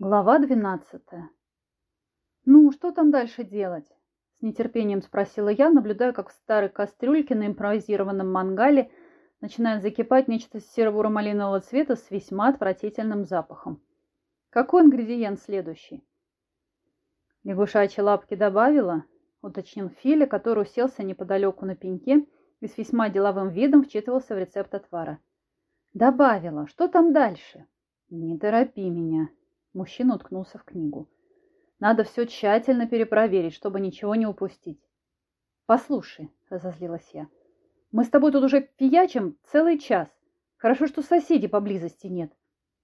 Глава двенадцатая. «Ну, что там дальше делать?» С нетерпением спросила я, наблюдая, как в старой кастрюльке на импровизированном мангале начинает закипать нечто серо-буро-малинового цвета с весьма отвратительным запахом. Какой ингредиент следующий? Лягушачьи лапки добавила, уточнил Филя, который уселся неподалеку на пеньке и с весьма деловым видом вчитывался в рецепт отвара. «Добавила. Что там дальше?» «Не торопи меня», Мужчина уткнулся в книгу. Надо все тщательно перепроверить, чтобы ничего не упустить. Послушай, разозлилась я. Мы с тобой тут уже фиячим целый час. Хорошо, что соседей поблизости нет.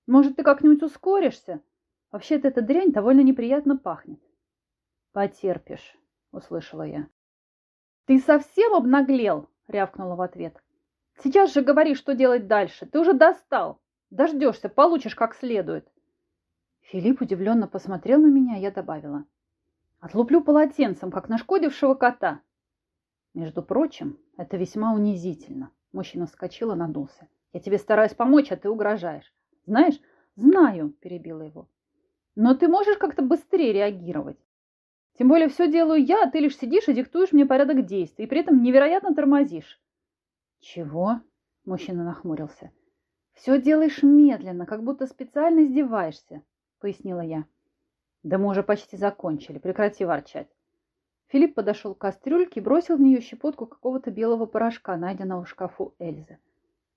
Может, ты как-нибудь ускоришься? Вообще-то эта дрянь довольно неприятно пахнет. Потерпишь, услышала я. Ты совсем обнаглел? рявкнула в ответ. Сейчас же говори, что делать дальше. Ты уже достал. Дождешься, получишь как следует. Филипп удивленно посмотрел на меня, я добавила. Отлуплю полотенцем, как нашкодившего кота. Между прочим, это весьма унизительно. Мужчина вскочил и надулся. Я тебе стараюсь помочь, а ты угрожаешь. Знаешь? Знаю, перебила его. Но ты можешь как-то быстрее реагировать. Тем более все делаю я, а ты лишь сидишь и диктуешь мне порядок действий, и при этом невероятно тормозишь. Чего? Мужчина нахмурился. Все делаешь медленно, как будто специально издеваешься пояснила я. Да мы уже почти закончили, прекрати ворчать. Филипп подошел к кастрюльке и бросил в нее щепотку какого-то белого порошка, найденного в шкафу Эльзы.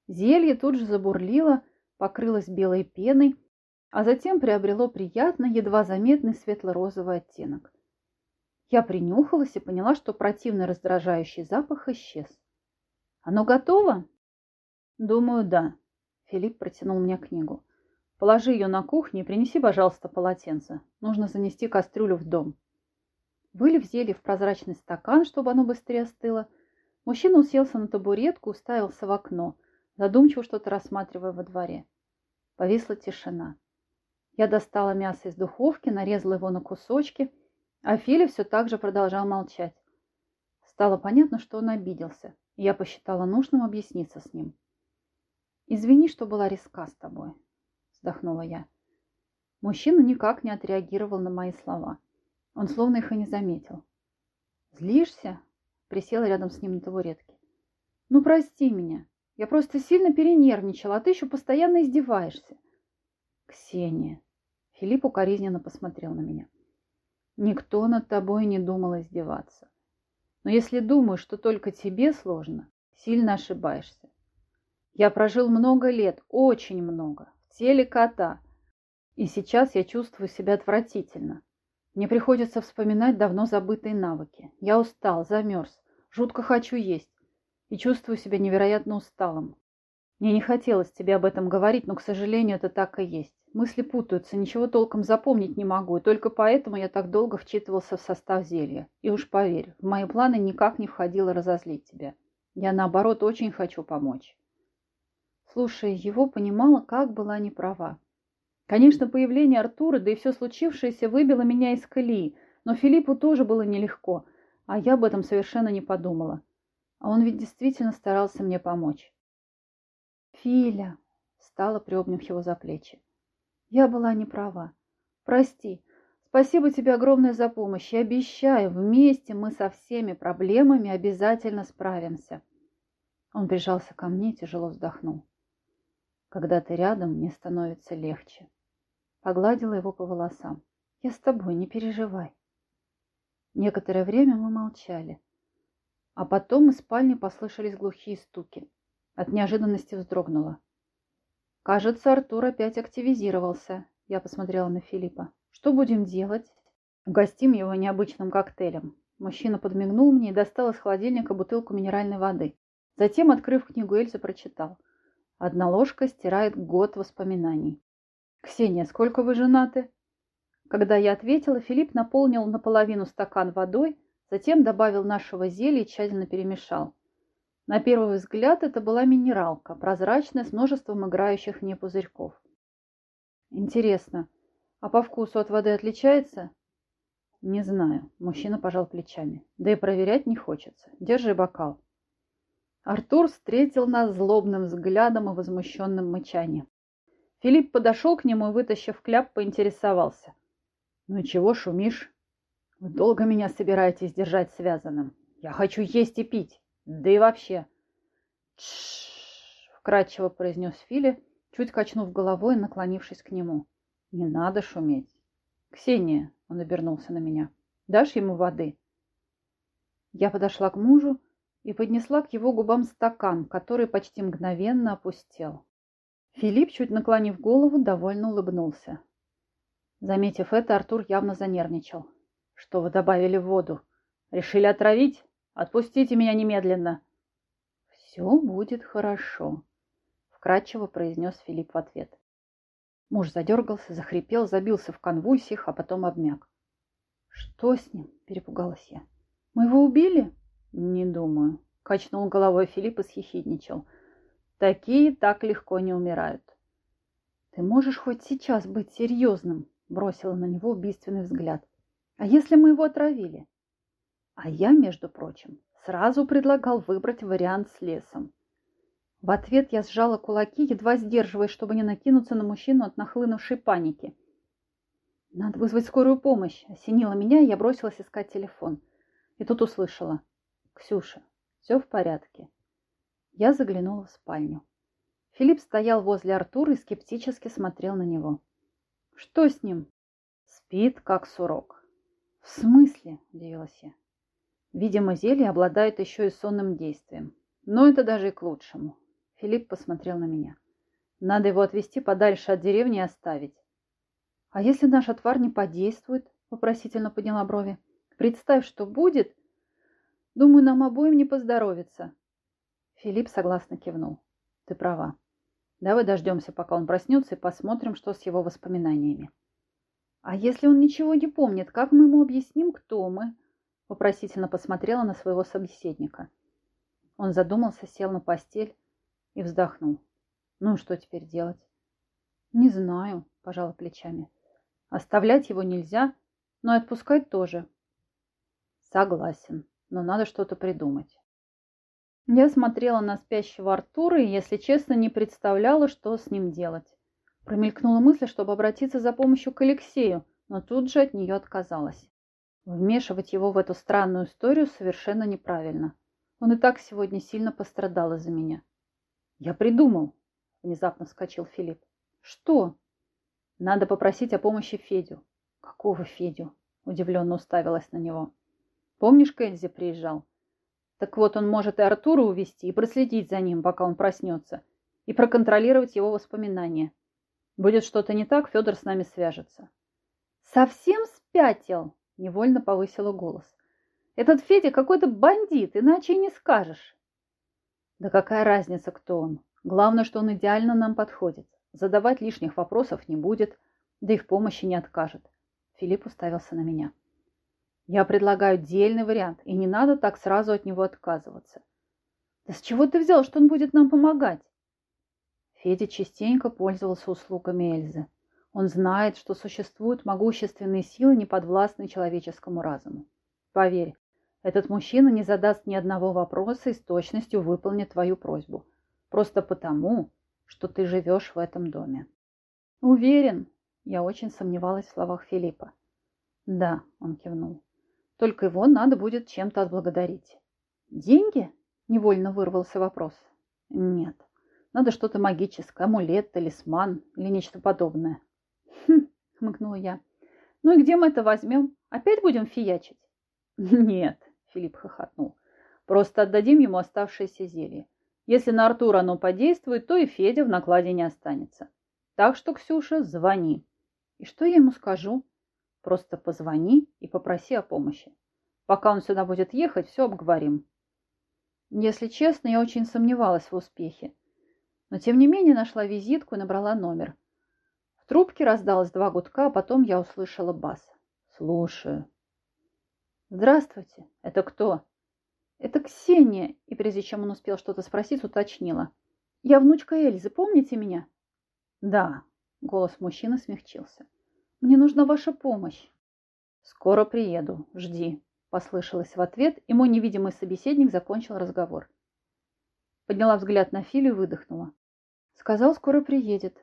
Зелье тут же забурлило, покрылось белой пеной, а затем приобрело приятный, едва заметный светло-розовый оттенок. Я принюхалась и поняла, что противный раздражающий запах исчез. «Оно готово?» «Думаю, да». Филипп протянул мне книгу. Положи ее на кухню и принеси, пожалуйста, полотенце. Нужно занести кастрюлю в дом. Вылив зелье в прозрачный стакан, чтобы оно быстрее остыло, мужчина уселся на табуретку, уставился в окно, задумчиво что-то рассматривая во дворе. Повисла тишина. Я достала мясо из духовки, нарезала его на кусочки, а Филя все так же продолжал молчать. Стало понятно, что он обиделся, и я посчитала нужным объясниться с ним. «Извини, что была резка с тобой вздохнула я. Мужчина никак не отреагировал на мои слова. Он словно их и не заметил. «Злишься?» Присела рядом с ним на табуретке. «Ну, прости меня. Я просто сильно перенервничала, а ты еще постоянно издеваешься». «Ксения!» Филипп укоризненно посмотрел на меня. «Никто над тобой не думал издеваться. Но если думаешь, что только тебе сложно, сильно ошибаешься. Я прожил много лет, очень много, теле кота. И сейчас я чувствую себя отвратительно. Мне приходится вспоминать давно забытые навыки. Я устал, замерз, жутко хочу есть и чувствую себя невероятно усталым. Мне не хотелось тебе об этом говорить, но, к сожалению, это так и есть. Мысли путаются, ничего толком запомнить не могу, и только поэтому я так долго вчитывался в состав зелья. И уж поверь, в мои планы никак не входило разозлить тебя. Я, наоборот, очень хочу помочь. Слушая его, понимала, как была неправа. Конечно, появление Артура, да и все случившееся выбило меня из колеи, но Филиппу тоже было нелегко, а я об этом совершенно не подумала. А он ведь действительно старался мне помочь. «Филя!» — стала, приобняв его за плечи. «Я была неправа. Прости. Спасибо тебе огромное за помощь. Я обещаю, вместе мы со всеми проблемами обязательно справимся». Он прижался ко мне и тяжело вздохнул. Когда ты рядом, мне становится легче. Погладила его по волосам. Я с тобой, не переживай. Некоторое время мы молчали. А потом из спальни послышались глухие стуки. От неожиданности вздрогнула. Кажется, Артур опять активизировался. Я посмотрела на Филиппа. Что будем делать? Угостим его необычным коктейлем. Мужчина подмигнул мне и достал из холодильника бутылку минеральной воды. Затем, открыв книгу Эльзы, прочитал. Одна ложка стирает год воспоминаний. «Ксения, сколько вы женаты?» Когда я ответила, Филипп наполнил наполовину стакан водой, затем добавил нашего зелья и тщательно перемешал. На первый взгляд это была минералка, прозрачная, с множеством играющих в пузырьков. Интересно, а по вкусу от воды отличается? Не знаю, мужчина пожал плечами. Да и проверять не хочется. Держи бокал. Артур встретил нас злобным взглядом и возмущенным мычанием. Филипп подошел к нему и, вытащив кляп, поинтересовался. «Ну чего шумишь? Вы долго меня собираетесь держать связанным? Я хочу есть и пить, да и вообще». «Тш-ш-ш!» вкрадчиво произнес Фили, чуть качнув головой и наклонившись к нему. «Не надо шуметь». «Ксения», — он обернулся на меня, — «дашь ему воды?» Я подошла к мужу и поднесла к его губам стакан, который почти мгновенно опустел. Филипп, чуть наклонив голову, довольно улыбнулся. Заметив это, Артур явно занервничал. «Что вы добавили в воду? Решили отравить? Отпустите меня немедленно!» «Все будет хорошо», — вкратчиво произнес Филипп в ответ. Муж задергался, захрипел, забился в конвульсиях, а потом обмяк. «Что с ним?» – перепугалась я. «Мы его убили?» «Не думаю», – качнул головой Филипп и съехидничал. Такие так легко не умирают. Ты можешь хоть сейчас быть серьезным, бросила на него убийственный взгляд. А если мы его отравили? А я, между прочим, сразу предлагал выбрать вариант с лесом. В ответ я сжала кулаки, едва сдерживаясь, чтобы не накинуться на мужчину от нахлынувшей паники. «Надо вызвать скорую помощь!» Осенила меня, и я бросилась искать телефон. И тут услышала. «Ксюша, все в порядке. Я заглянула в спальню. Филипп стоял возле Артура и скептически смотрел на него. «Что с ним?» «Спит, как сурок». «В смысле?» – удивилась я. «Видимо, зелье обладает еще и сонным действием. Но это даже и к лучшему». Филипп посмотрел на меня. «Надо его отвезти подальше от деревни и оставить». «А если наш отвар не подействует?» – вопросительно подняла брови. «Представь, что будет. Думаю, нам обоим не поздоровится». Филипп согласно кивнул. Ты права. Давай дождемся, пока он проснется, и посмотрим, что с его воспоминаниями. А если он ничего не помнит, как мы ему объясним, кто мы? Вопросительно посмотрела на своего собеседника. Он задумался, сел на постель и вздохнул. Ну, что теперь делать? Не знаю, пожала плечами. Оставлять его нельзя, но отпускать тоже. Согласен, но надо что-то придумать. Я смотрела на спящего Артура и, если честно, не представляла, что с ним делать. Промелькнула мысль, чтобы обратиться за помощью к Алексею, но тут же от нее отказалась. Вмешивать его в эту странную историю совершенно неправильно. Он и так сегодня сильно пострадал из-за меня. «Я придумал», — внезапно вскочил Филипп. «Что?» «Надо попросить о помощи Федю». «Какого Федю?» — удивленно уставилась на него. «Помнишь, Кэнзи приезжал?» Так вот, он может и Артура увести, и проследить за ним, пока он проснется, и проконтролировать его воспоминания. Будет что-то не так, Федор с нами свяжется. Совсем спятил, невольно повысила голос. Этот Федя какой-то бандит, иначе и не скажешь. Да какая разница, кто он? Главное, что он идеально нам подходит. Задавать лишних вопросов не будет, да и в помощи не откажет. Филипп уставился на меня. Я предлагаю дельный вариант, и не надо так сразу от него отказываться. Да с чего ты взял, что он будет нам помогать? Федя частенько пользовался услугами Эльзы. Он знает, что существуют могущественные силы, не подвластные человеческому разуму. Поверь, этот мужчина не задаст ни одного вопроса и с точностью выполнит твою просьбу. Просто потому, что ты живешь в этом доме. Уверен, я очень сомневалась в словах Филиппа. Да, он кивнул. Только его надо будет чем-то отблагодарить. Деньги? Невольно вырвался вопрос. Нет. Надо что-то магическое, амулет, талисман или нечто подобное. Хм, хмыкнула я. Ну и где мы это возьмем? Опять будем фиячить? Нет, Филипп хохотнул. Просто отдадим ему оставшееся зелье. Если на Артура оно подействует, то и Федя в накладе не останется. Так что, Ксюша, звони. И что я ему скажу? Просто позвони и попроси о помощи. Пока он сюда будет ехать, все обговорим. Если честно, я очень сомневалась в успехе. Но тем не менее нашла визитку и набрала номер. В трубке раздалось два гудка, а потом я услышала бас. «Слушаю». «Здравствуйте. Это кто?» «Это Ксения». И прежде чем он успел что-то спросить, уточнила. «Я внучка Эльзы. Помните меня?» «Да». Голос мужчины смягчился. Мне нужна ваша помощь. Скоро приеду. Жди. Послышалось в ответ, и мой невидимый собеседник закончил разговор. Подняла взгляд на Филю и выдохнула. Сказал, скоро приедет.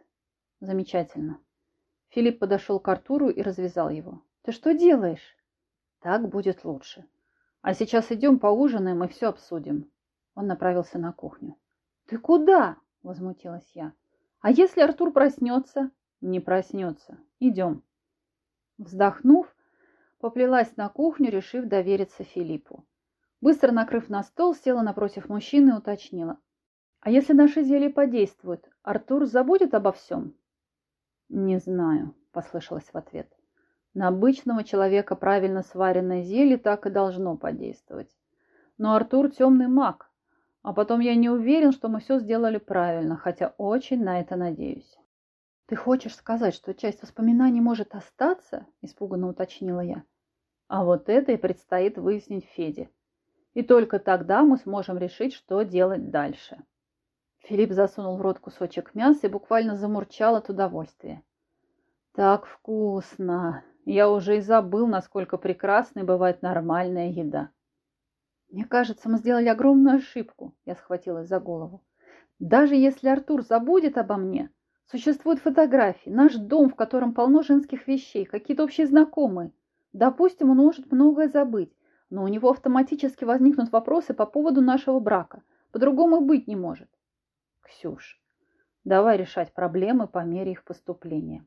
Замечательно. Филипп подошел к Артуру и развязал его. Ты что делаешь? Так будет лучше. А сейчас идем поужинаем и все обсудим. Он направился на кухню. Ты куда? Возмутилась я. А если Артур проснется? Не проснется. Идем. Вздохнув, поплелась на кухню, решив довериться Филиппу. Быстро накрыв на стол, села напротив мужчины и уточнила. «А если наши зелья подействуют, Артур забудет обо всем?» «Не знаю», — послышалось в ответ. «На обычного человека правильно сваренное зелье так и должно подействовать. Но Артур темный маг, а потом я не уверен, что мы все сделали правильно, хотя очень на это надеюсь». «Ты хочешь сказать, что часть воспоминаний может остаться?» – испуганно уточнила я. «А вот это и предстоит выяснить Феде», и только тогда мы сможем решить, что делать дальше. Филипп засунул в рот кусочек мяса и буквально замурчал от удовольствия. Так вкусно! Я уже и забыл, насколько прекрасной бывает нормальная еда. Мне кажется, мы сделали огромную ошибку. Я схватилась за голову. Даже если Артур забудет обо мне, существуют фотографии, наш дом, в котором полно женских вещей, какие-то общие знакомые. Допустим, он может многое забыть, но у него автоматически возникнут вопросы по поводу нашего брака. По-другому быть не может. Ксюш, давай решать проблемы по мере их поступления.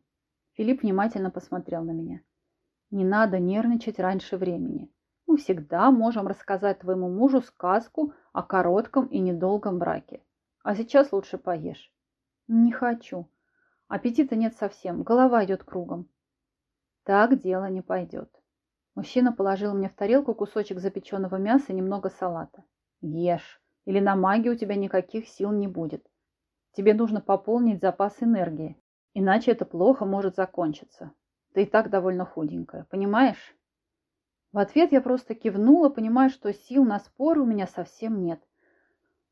Филипп внимательно посмотрел на меня. Не надо нервничать раньше времени. Мы всегда можем рассказать твоему мужу сказку о коротком и недолгом браке. А сейчас лучше поешь. Не хочу. Аппетита нет совсем, голова идет кругом. Так дело не пойдет. Мужчина положил мне в тарелку кусочек запеченного мяса и немного салата. Ешь, или на магию у тебя никаких сил не будет. Тебе нужно пополнить запас энергии, иначе это плохо может закончиться. Ты и так довольно худенькая, понимаешь? В ответ я просто кивнула, понимая, что сил на споры у меня совсем нет.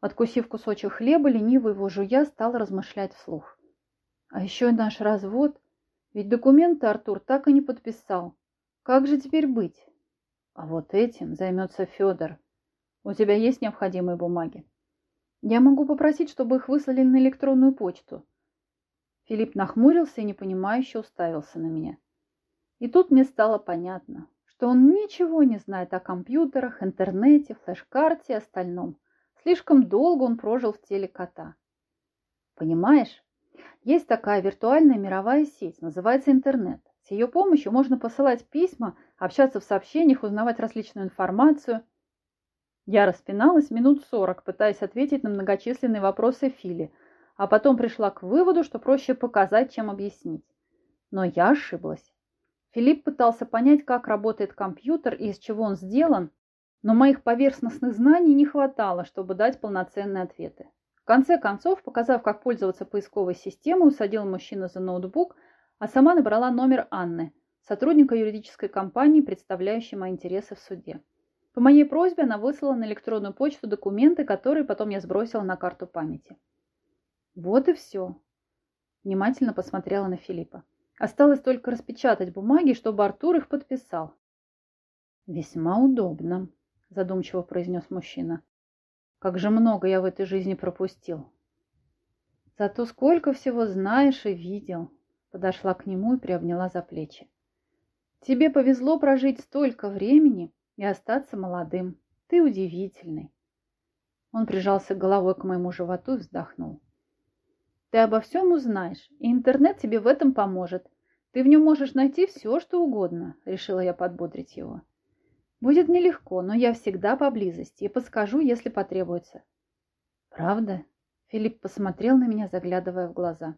Откусив кусочек хлеба, лениво его жуя, стал размышлять вслух. А еще наш развод. Ведь документы Артур так и не подписал. Как же теперь быть? А вот этим займется Федор. У тебя есть необходимые бумаги? Я могу попросить, чтобы их выслали на электронную почту. Филипп нахмурился и непонимающе уставился на меня. И тут мне стало понятно, что он ничего не знает о компьютерах, интернете, флеш-карте и остальном. Слишком долго он прожил в теле кота. Понимаешь, есть такая виртуальная мировая сеть, называется интернет. С ее помощью можно посылать письма, общаться в сообщениях, узнавать различную информацию. Я распиналась минут сорок, пытаясь ответить на многочисленные вопросы Фили, а потом пришла к выводу, что проще показать, чем объяснить. Но я ошиблась. Филипп пытался понять, как работает компьютер и из чего он сделан, но моих поверхностных знаний не хватало, чтобы дать полноценные ответы. В конце концов, показав, как пользоваться поисковой системой, усадил мужчину за ноутбук а сама набрала номер Анны, сотрудника юридической компании, представляющей мои интересы в суде. По моей просьбе она выслала на электронную почту документы, которые потом я сбросила на карту памяти. Вот и все. Внимательно посмотрела на Филиппа. Осталось только распечатать бумаги, чтобы Артур их подписал. Весьма удобно, задумчиво произнес мужчина. Как же много я в этой жизни пропустил. Зато сколько всего знаешь и видел подошла к нему и приобняла за плечи. Тебе повезло прожить столько времени и остаться молодым. Ты удивительный. Он прижался головой к моему животу и вздохнул. Ты обо всем узнаешь, и интернет тебе в этом поможет. Ты в нем можешь найти все, что угодно, решила я подбодрить его. Будет нелегко, но я всегда поблизости и подскажу, если потребуется. Правда? Филипп посмотрел на меня, заглядывая в глаза.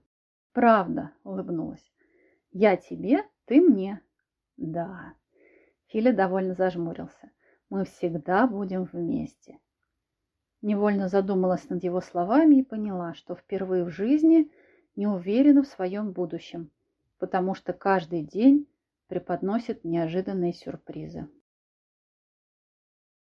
Правда, улыбнулась. Я тебе, ты мне. Да. Филя довольно зажмурился. Мы всегда будем вместе. Невольно задумалась над его словами и поняла, что впервые в жизни не уверена в своем будущем, потому что каждый день преподносит неожиданные сюрпризы.